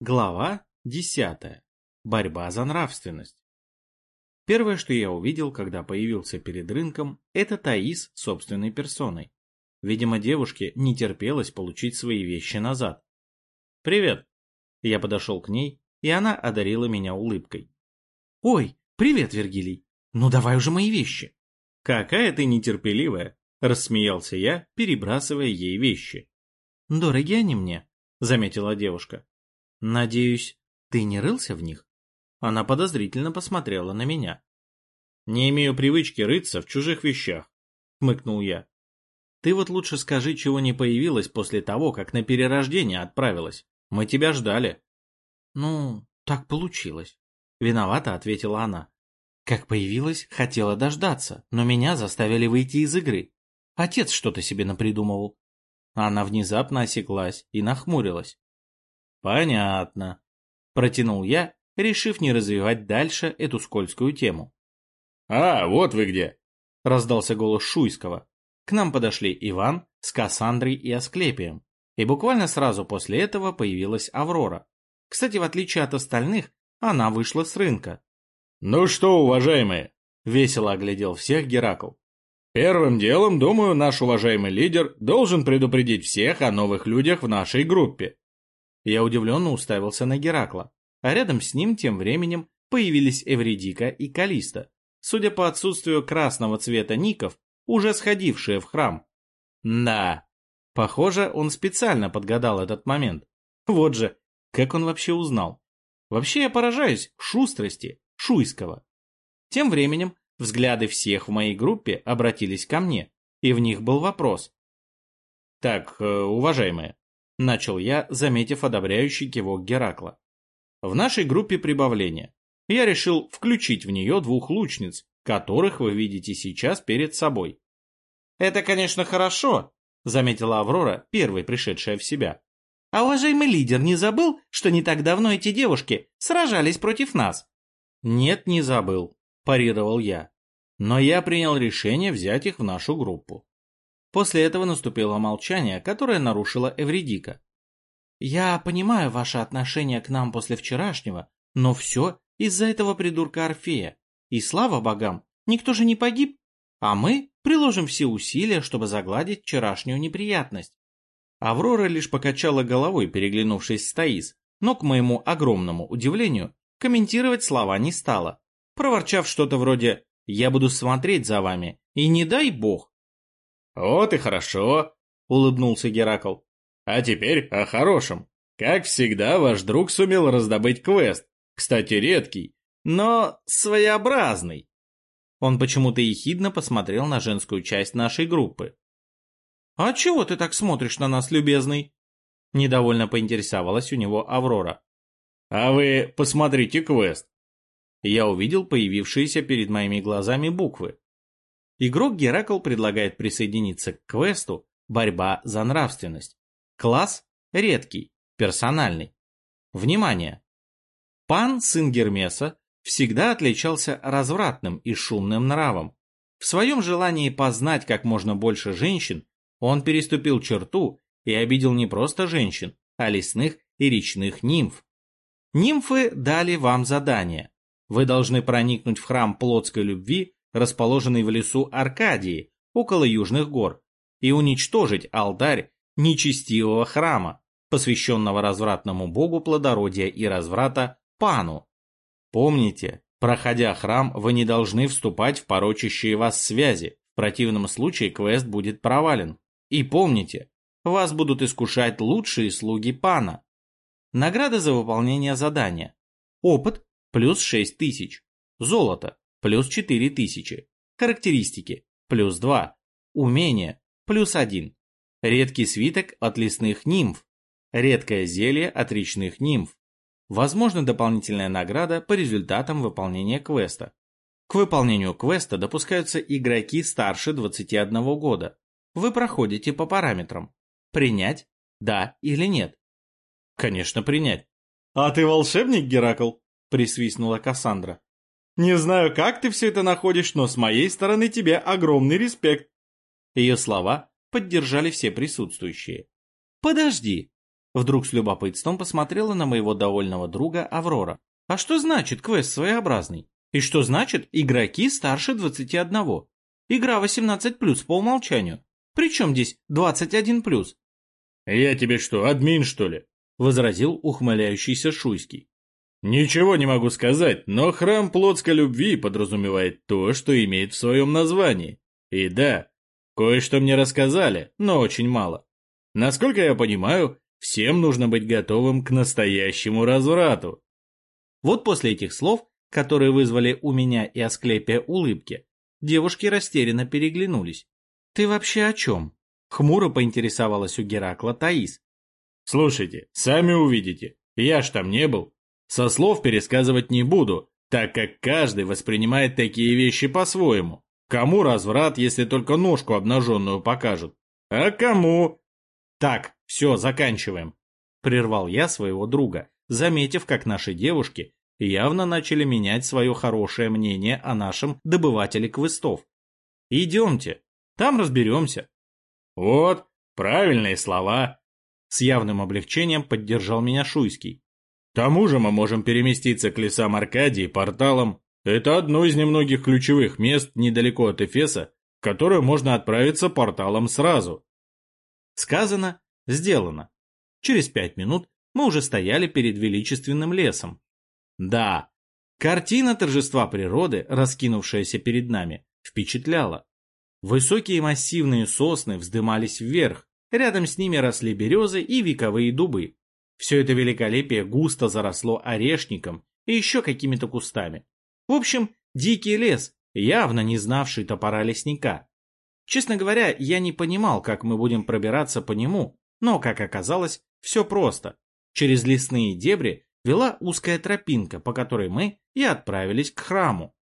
Глава 10. Борьба за нравственность. Первое, что я увидел, когда появился перед рынком, это Таис собственной персоной. Видимо, девушке не терпелось получить свои вещи назад. «Привет!» Я подошел к ней, и она одарила меня улыбкой. «Ой, привет, Вергилий! Ну давай уже мои вещи!» «Какая ты нетерпеливая!» — рассмеялся я, перебрасывая ей вещи. «Дороги они мне», — заметила девушка. Надеюсь, ты не рылся в них? Она подозрительно посмотрела на меня. Не имею привычки рыться в чужих вещах, хмыкнул я. Ты вот лучше скажи, чего не появилось после того, как на перерождение отправилась. Мы тебя ждали. Ну, так получилось. Виновата, ответила она. Как появилась, хотела дождаться, но меня заставили выйти из игры. Отец что-то себе напридумывал. Она внезапно осеклась и нахмурилась. Понятно. Протянул я, решив не развивать дальше эту скользкую тему. А, вот вы где! Раздался голос Шуйского. К нам подошли Иван с Кассандрой и Асклепием. И буквально сразу после этого появилась Аврора. Кстати, в отличие от остальных, она вышла с рынка. «Ну что, уважаемые?» — весело оглядел всех Геракл. «Первым делом, думаю, наш уважаемый лидер должен предупредить всех о новых людях в нашей группе. Я удивленно уставился на Геракла, а рядом с ним тем временем появились Эвредика и Калиста, судя по отсутствию красного цвета ников, уже сходившие в храм. Да, похоже, он специально подгадал этот момент. Вот же, как он вообще узнал? Вообще я поражаюсь шустрости Шуйского. Тем временем взгляды всех в моей группе обратились ко мне, и в них был вопрос. «Так, э, уважаемые, Начал я, заметив одобряющий кивок Геракла. В нашей группе прибавления. Я решил включить в нее двух лучниц, которых вы видите сейчас перед собой. Это, конечно, хорошо, заметила Аврора, первой пришедшая в себя. А уважаемый лидер не забыл, что не так давно эти девушки сражались против нас? Нет, не забыл, парировал я. Но я принял решение взять их в нашу группу. После этого наступило молчание, которое нарушила Эвредика. «Я понимаю ваше отношение к нам после вчерашнего, но все из-за этого придурка Орфея. И слава богам, никто же не погиб, а мы приложим все усилия, чтобы загладить вчерашнюю неприятность». Аврора лишь покачала головой, переглянувшись с Таис, но, к моему огромному удивлению, комментировать слова не стала, проворчав что-то вроде «я буду смотреть за вами, и не дай бог, «Вот и хорошо», — улыбнулся Геракл. «А теперь о хорошем. Как всегда, ваш друг сумел раздобыть квест. Кстати, редкий, но своеобразный». Он почему-то ехидно посмотрел на женскую часть нашей группы. «А чего ты так смотришь на нас, любезный?» Недовольно поинтересовалась у него Аврора. «А вы посмотрите квест». Я увидел появившиеся перед моими глазами буквы. Игрок Геракл предлагает присоединиться к квесту «Борьба за нравственность». Класс редкий, персональный. Внимание! Пан, сын Гермеса, всегда отличался развратным и шумным нравом. В своем желании познать как можно больше женщин, он переступил черту и обидел не просто женщин, а лесных и речных нимф. Нимфы дали вам задание. Вы должны проникнуть в храм плотской любви расположенный в лесу Аркадии, около Южных гор, и уничтожить алтарь нечестивого храма, посвященного развратному богу плодородия и разврата Пану. Помните, проходя храм, вы не должны вступать в порочащие вас связи, в противном случае квест будет провален. И помните, вас будут искушать лучшие слуги Пана. Награда за выполнение задания. Опыт плюс 6000. Золото плюс 4000. Характеристики плюс 2. Умение плюс 1. Редкий свиток от лесных нимф. Редкое зелье от речных нимф. Возможна дополнительная награда по результатам выполнения квеста. К выполнению квеста допускаются игроки старше 21 года. Вы проходите по параметрам. Принять? Да или нет? Конечно, принять. А ты волшебник, Геракл? Присвистнула Кассандра. Не знаю, как ты все это находишь, но с моей стороны тебе огромный респект. Ее слова поддержали все присутствующие. Подожди. Вдруг с любопытством посмотрела на моего довольного друга Аврора. А что значит квест своеобразный? И что значит игроки старше 21? Игра 18+, по умолчанию. Причем здесь 21+. «Я тебе что, админ, что ли?» — возразил ухмыляющийся Шуйский. «Ничего не могу сказать, но храм плотской любви подразумевает то, что имеет в своем названии. И да, кое-что мне рассказали, но очень мало. Насколько я понимаю, Всем нужно быть готовым к настоящему разврату. Вот после этих слов, которые вызвали у меня и Асклепия улыбки, девушки растерянно переглянулись. «Ты вообще о чем?» — хмуро поинтересовалась у Геракла Таис. «Слушайте, сами увидите. Я ж там не был. Со слов пересказывать не буду, так как каждый воспринимает такие вещи по-своему. Кому разврат, если только ножку обнаженную покажут? А кому «Так, все, заканчиваем», — прервал я своего друга, заметив, как наши девушки явно начали менять свое хорошее мнение о нашем добывателе квестов. «Идемте, там разберемся». «Вот, правильные слова», — с явным облегчением поддержал меня Шуйский. «К тому же мы можем переместиться к лесам Аркадии порталом. Это одно из немногих ключевых мест недалеко от Эфеса, в которое можно отправиться порталом сразу. Сказано, сделано. Через пять минут мы уже стояли перед величественным лесом. Да, картина торжества природы, раскинувшаяся перед нами, впечатляла. Высокие массивные сосны вздымались вверх, рядом с ними росли березы и вековые дубы. Все это великолепие густо заросло орешником и еще какими-то кустами. В общем, дикий лес, явно не знавший топора лесника. Честно говоря, я не понимал, как мы будем пробираться по нему, но, как оказалось, все просто. Через лесные дебри вела узкая тропинка, по которой мы и отправились к храму.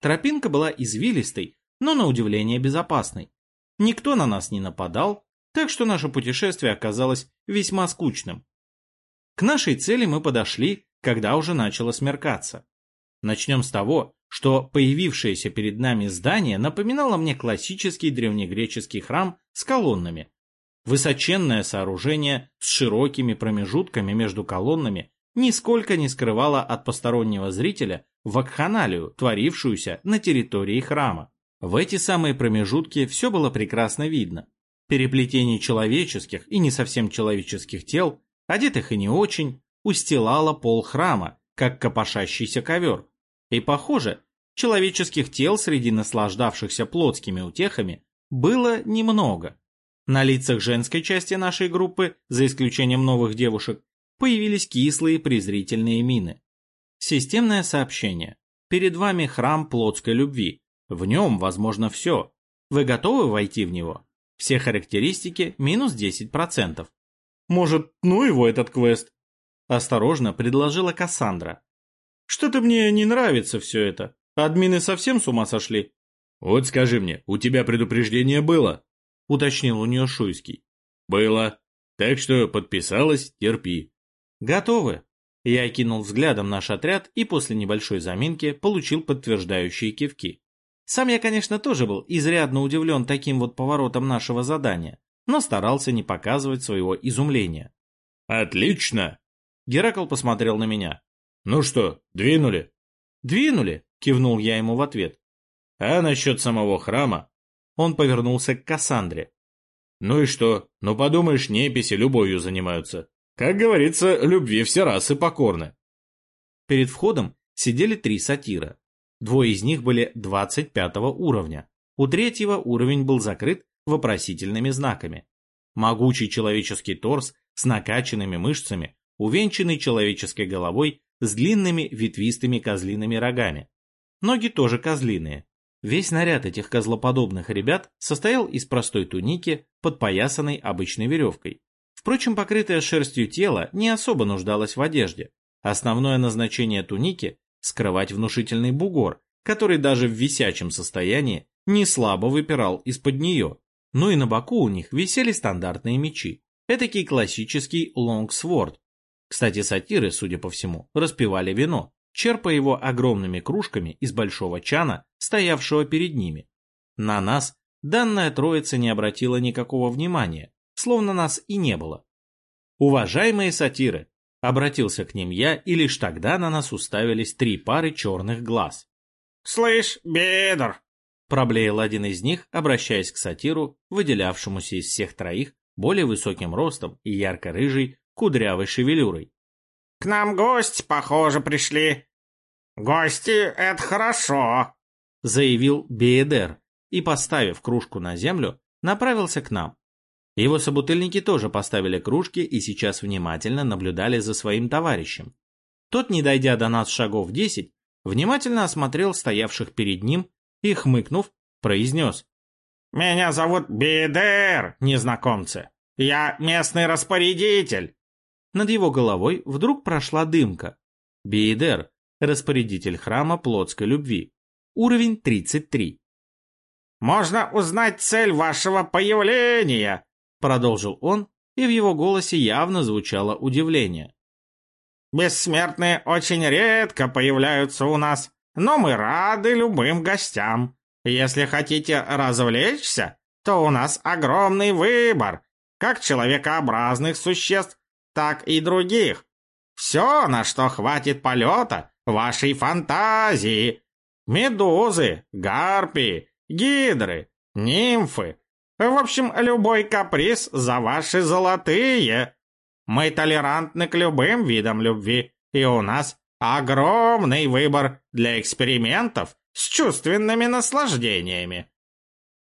Тропинка была извилистой, но на удивление безопасной. Никто на нас не нападал, так что наше путешествие оказалось весьма скучным. К нашей цели мы подошли, когда уже начало смеркаться. Начнем с того, что появившееся перед нами здание напоминало мне классический древнегреческий храм с колоннами. Высоченное сооружение с широкими промежутками между колоннами нисколько не скрывало от постороннего зрителя вакханалию, творившуюся на территории храма. В эти самые промежутки все было прекрасно видно. Переплетение человеческих и не совсем человеческих тел, одетых и не очень, устилало пол храма, как копошащийся ковер, и, похоже, человеческих тел среди наслаждавшихся плотскими утехами было немного. На лицах женской части нашей группы, за исключением новых девушек, появились кислые презрительные мины. Системное сообщение. Перед вами храм плотской любви. В нем возможно все. Вы готовы войти в него? Все характеристики минус 10%. Может, ну его этот квест? Осторожно предложила Кассандра. Что-то мне не нравится все это. Админы совсем с ума сошли. Вот скажи мне, у тебя предупреждение было? Уточнил у нее Шуйский. Было. Так что подписалась, терпи. Готовы. Я кинул взглядом наш отряд и после небольшой заминки получил подтверждающие кивки. Сам я, конечно, тоже был изрядно удивлен таким вот поворотом нашего задания, но старался не показывать своего изумления. «Отлично!» Геракл посмотрел на меня. «Ну что, двинули?» «Двинули», — кивнул я ему в ответ. «А насчет самого храма?» Он повернулся к Кассандре. «Ну и что? Ну подумаешь, неписи любовью занимаются. Как говорится, любви все расы покорны». Перед входом сидели три сатира. Двое из них были 25 уровня. У третьего уровень был закрыт вопросительными знаками. Могучий человеческий торс с накачанными мышцами, увенчанный человеческой головой с длинными ветвистыми козлиными рогами. Ноги тоже козлиные. Весь наряд этих козлоподобных ребят состоял из простой туники, подпоясанной обычной веревкой. Впрочем, покрытое шерстью тело не особо нуждалось в одежде. Основное назначение туники – скрывать внушительный бугор, который даже в висячем состоянии не слабо выпирал из-под нее. Ну и на боку у них висели стандартные мечи. Этакий классический лонгсворд, кстати, сатиры, судя по всему, распивали вино, черпая его огромными кружками из большого чана, стоявшего перед ними. На нас данная троица не обратила никакого внимания, словно нас и не было. Уважаемые сатиры, обратился к ним я, и лишь тогда на нас уставились три пары черных глаз. «Слышь, Бедр!» Проблеял один из них, обращаясь к сатиру, выделявшемуся из всех троих более высоким ростом и ярко-рыжей кудрявой шевелюрой. «К нам гости, похоже, пришли. Гости — это хорошо!» Заявил Беедер и, поставив кружку на землю, направился к нам. Его собутыльники тоже поставили кружки и сейчас внимательно наблюдали за своим товарищем. Тот, не дойдя до нас шагов десять, внимательно осмотрел стоявших перед ним и, хмыкнув, произнес. «Меня зовут Бидер, незнакомцы. Я местный распорядитель». Над его головой вдруг прошла дымка. Биедер, распорядитель храма плотской любви. Уровень 33. «Можно узнать цель вашего появления?» Продолжил он, и в его голосе явно звучало удивление. «Бессмертные очень редко появляются у нас, но мы рады любым гостям. Если хотите развлечься, то у нас огромный выбор, как человекообразных существ, так и других. Все, на что хватит полета вашей фантазии. Медузы, гарпии, гидры, нимфы. В общем, любой каприз за ваши золотые. Мы толерантны к любым видам любви, и у нас огромный выбор для экспериментов с чувственными наслаждениями.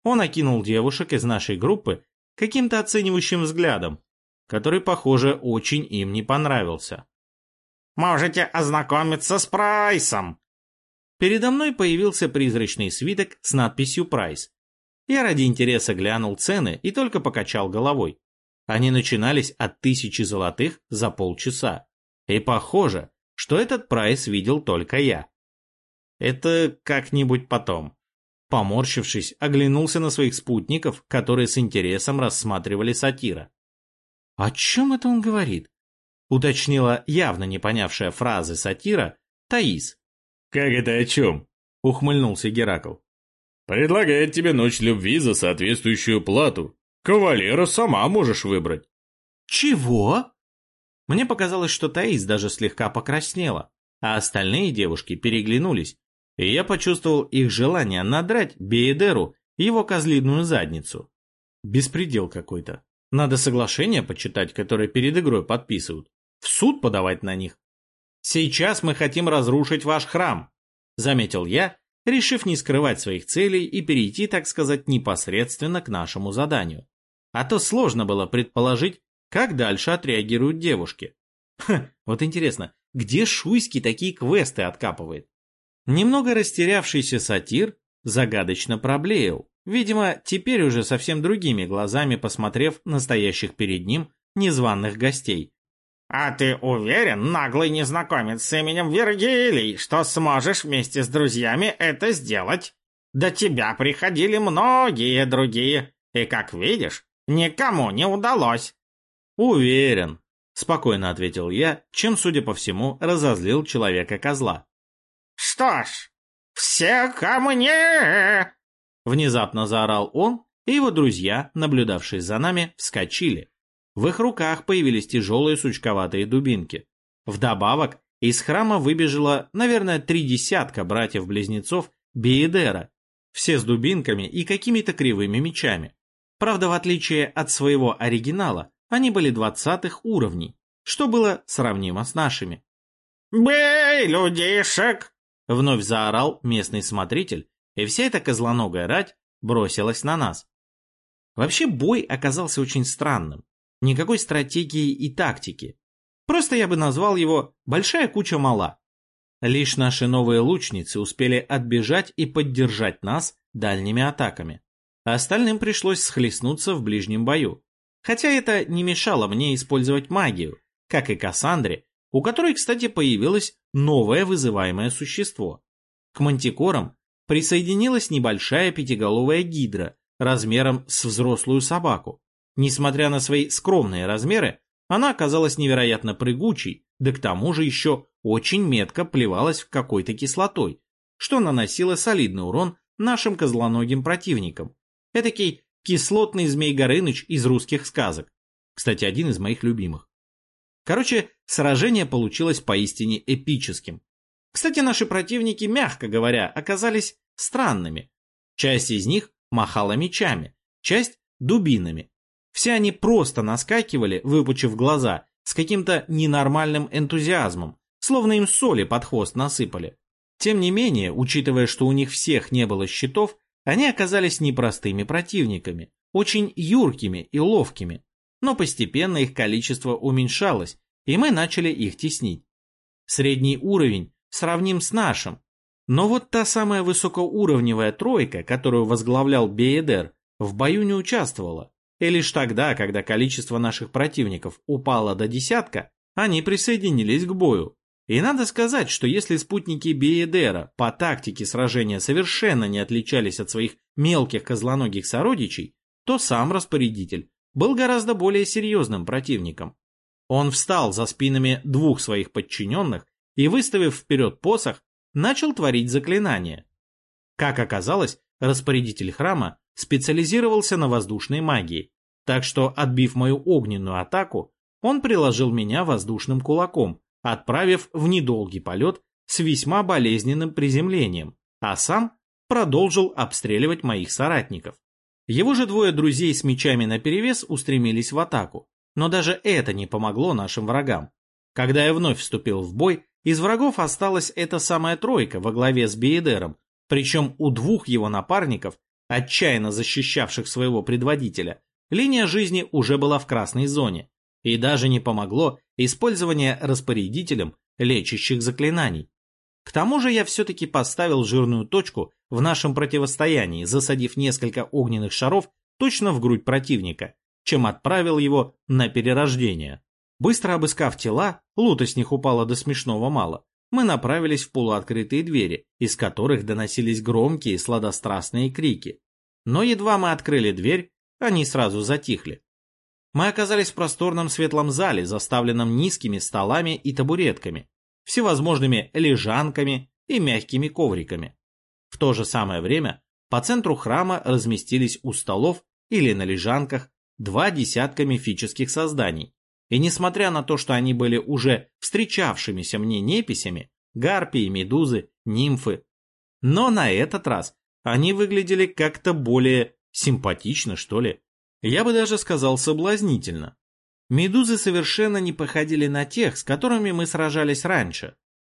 Он окинул девушек из нашей группы каким-то оценивающим взглядом, который, похоже, очень им не понравился. «Можете ознакомиться с прайсом!» Передо мной появился призрачный свиток с надписью «Прайс». Я ради интереса глянул цены и только покачал головой. Они начинались от тысячи золотых за полчаса. И похоже, что этот прайс видел только я. Это как-нибудь потом. Поморщившись, оглянулся на своих спутников, которые с интересом рассматривали сатира. «О чем это он говорит?» уточнила явно не понявшая фразы сатира Таис. «Как это о чем?» — ухмыльнулся Геракл. «Предлагает тебе ночь любви за соответствующую плату. Кавалера сама можешь выбрать». «Чего?» Мне показалось, что Таис даже слегка покраснела, а остальные девушки переглянулись, и я почувствовал их желание надрать Беедеру его козлиную задницу. Беспредел какой-то. Надо соглашение почитать, которое перед игрой подписывают. В суд подавать на них. Сейчас мы хотим разрушить ваш храм, заметил я, решив не скрывать своих целей и перейти, так сказать, непосредственно к нашему заданию. А то сложно было предположить, как дальше отреагируют девушки. Ха, вот интересно, где Шуйский такие квесты откапывает? Немного растерявшийся сатир загадочно проблеял, видимо, теперь уже совсем другими глазами посмотрев настоящих перед ним незваных гостей. «А ты уверен, наглый незнакомец с именем Вергилий, что сможешь вместе с друзьями это сделать? До тебя приходили многие другие, и, как видишь, никому не удалось». «Уверен», — спокойно ответил я, чем, судя по всему, разозлил человека-козла. «Что ж, все ко мне!» Внезапно заорал он, и его друзья, наблюдавшие за нами, вскочили. В их руках появились тяжелые сучковатые дубинки. Вдобавок, из храма выбежало, наверное, три десятка братьев-близнецов Биедера, все с дубинками и какими-то кривыми мечами. Правда, в отличие от своего оригинала, они были двадцатых уровней, что было сравнимо с нашими. «Бей, людишек!» Вновь заорал местный смотритель, и вся эта козлоногая рать бросилась на нас. Вообще бой оказался очень странным. Никакой стратегии и тактики. Просто я бы назвал его «большая куча мала». Лишь наши новые лучницы успели отбежать и поддержать нас дальними атаками. остальным пришлось схлестнуться в ближнем бою. Хотя это не мешало мне использовать магию, как и Кассандре, у которой, кстати, появилось новое вызываемое существо. К мантикорам присоединилась небольшая пятиголовая гидра размером с взрослую собаку. Несмотря на свои скромные размеры, она оказалась невероятно прыгучей, да к тому же еще очень метко плевалась в какой-то кислотой, что наносило солидный урон нашим козлоногим противникам. Этакий кислотный змей Горыныч из русских сказок. Кстати, один из моих любимых. Короче, сражение получилось поистине эпическим. Кстати, наши противники, мягко говоря, оказались странными. Часть из них махала мечами, часть – дубинами. Все они просто наскакивали, выпучив глаза, с каким-то ненормальным энтузиазмом, словно им соли под хвост насыпали. Тем не менее, учитывая, что у них всех не было щитов, они оказались непростыми противниками, очень юркими и ловкими. Но постепенно их количество уменьшалось, и мы начали их теснить. Средний уровень сравним с нашим. Но вот та самая высокоуровневая тройка, которую возглавлял Беедер, в бою не участвовала. И лишь тогда, когда количество наших противников упало до десятка, они присоединились к бою. И надо сказать, что если спутники Биедера по тактике сражения совершенно не отличались от своих мелких козлоногих сородичей, то сам распорядитель был гораздо более серьезным противником. Он встал за спинами двух своих подчиненных и, выставив вперед посох, начал творить заклинания. Как оказалось, распорядитель храма специализировался на воздушной магии, так что, отбив мою огненную атаку, он приложил меня воздушным кулаком, отправив в недолгий полет с весьма болезненным приземлением, а сам продолжил обстреливать моих соратников. Его же двое друзей с мечами наперевес устремились в атаку, но даже это не помогло нашим врагам. Когда я вновь вступил в бой, из врагов осталась эта самая тройка во главе с Биедером, причем у двух его напарников, отчаянно защищавших своего предводителя, линия жизни уже была в красной зоне, и даже не помогло использование распорядителем лечащих заклинаний. К тому же я все-таки поставил жирную точку в нашем противостоянии, засадив несколько огненных шаров точно в грудь противника, чем отправил его на перерождение. Быстро обыскав тела, лута с них упало до смешного мало, мы направились в полуоткрытые двери, из которых доносились громкие сладострастные крики. Но едва мы открыли дверь, они сразу затихли. Мы оказались в просторном светлом зале, заставленном низкими столами и табуретками, всевозможными лежанками и мягкими ковриками. В то же самое время по центру храма разместились у столов или на лежанках два десятка мифических созданий. И несмотря на то, что они были уже встречавшимися мне неписями, гарпии, медузы, нимфы, но на этот раз они выглядели как-то более симпатично, что ли. Я бы даже сказал соблазнительно. Медузы совершенно не походили на тех, с которыми мы сражались раньше.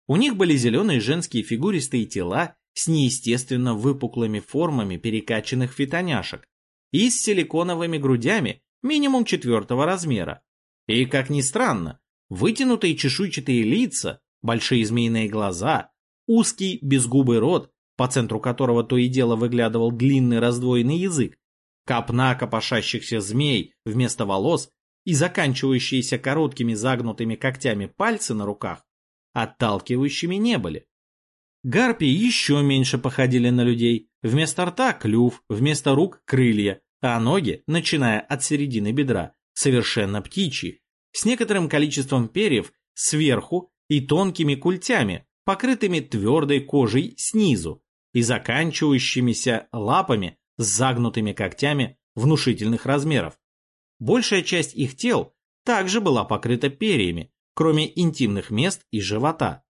У них были зеленые женские фигуристые тела с неестественно выпуклыми формами перекачанных фитоняшек и с силиконовыми грудями минимум четвертого размера. И, как ни странно, вытянутые чешуйчатые лица, большие змеиные глаза, узкий безгубый рот, по центру которого то и дело выглядывал длинный раздвоенный язык, копна копошащихся змей вместо волос и заканчивающиеся короткими загнутыми когтями пальцы на руках отталкивающими не были. Гарпии еще меньше походили на людей. Вместо рта клюв, вместо рук крылья, а ноги, начиная от середины бедра, совершенно птичьи, с некоторым количеством перьев сверху и тонкими культями, покрытыми твердой кожей снизу и заканчивающимися лапами с загнутыми когтями внушительных размеров. Большая часть их тел также была покрыта перьями, кроме интимных мест и живота.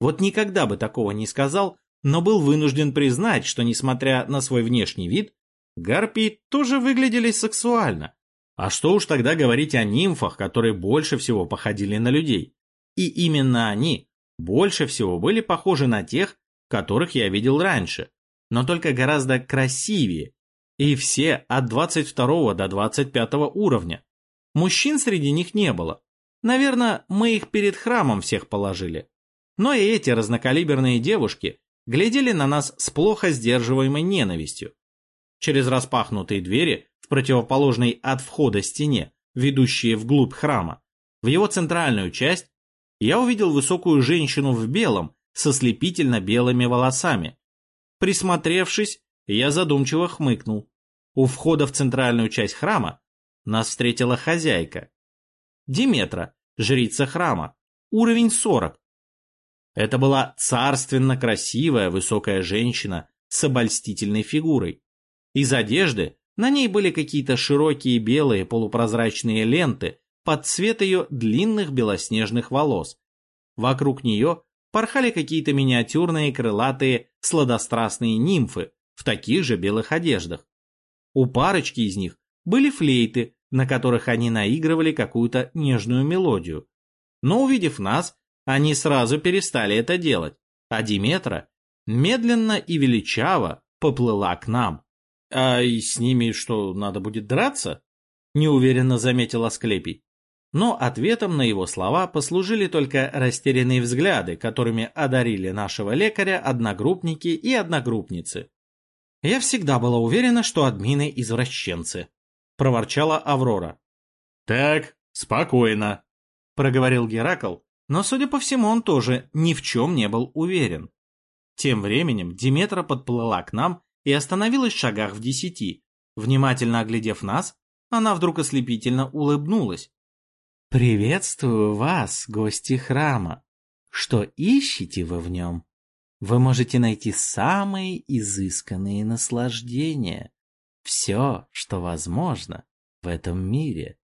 Вот никогда бы такого не сказал, но был вынужден признать, что, несмотря на свой внешний вид, гарпии тоже выглядели сексуально. А что уж тогда говорить о нимфах, которые больше всего походили на людей. И именно они больше всего были похожи на тех, которых я видел раньше, но только гораздо красивее, и все от 22 до 25 уровня. Мужчин среди них не было. Наверное, мы их перед храмом всех положили. Но и эти разнокалиберные девушки глядели на нас с плохо сдерживаемой ненавистью. Через распахнутые двери в противоположной от входа стене, ведущие вглубь храма, в его центральную часть, я увидел высокую женщину в белом со слепительно белыми волосами, Присмотревшись, я задумчиво хмыкнул. У входа в центральную часть храма нас встретила хозяйка. Диметра, жрица храма, уровень 40. Это была царственно красивая высокая женщина с обольстительной фигурой. Из одежды на ней были какие-то широкие белые полупрозрачные ленты, под цвет ее длинных белоснежных волос. Вокруг нее порхали какие-то миниатюрные крылатые сладострастные нимфы в таких же белых одеждах. У парочки из них были флейты, на которых они наигрывали какую-то нежную мелодию. Но увидев нас, они сразу перестали это делать, а Диметра медленно и величаво поплыла к нам. «А с ними что, надо будет драться?» – неуверенно заметил Асклепий. Но ответом на его слова послужили только растерянные взгляды, которыми одарили нашего лекаря одногруппники и одногруппницы. «Я всегда была уверена, что админы – извращенцы», – проворчала Аврора. «Так, спокойно», – проговорил Геракл, но, судя по всему, он тоже ни в чем не был уверен. Тем временем Диметра подплыла к нам и остановилась в шагах в десяти. Внимательно оглядев нас, она вдруг ослепительно улыбнулась. «Приветствую вас, гости храма. Что ищете вы в нем? Вы можете найти самые изысканные наслаждения. Все, что возможно в этом мире.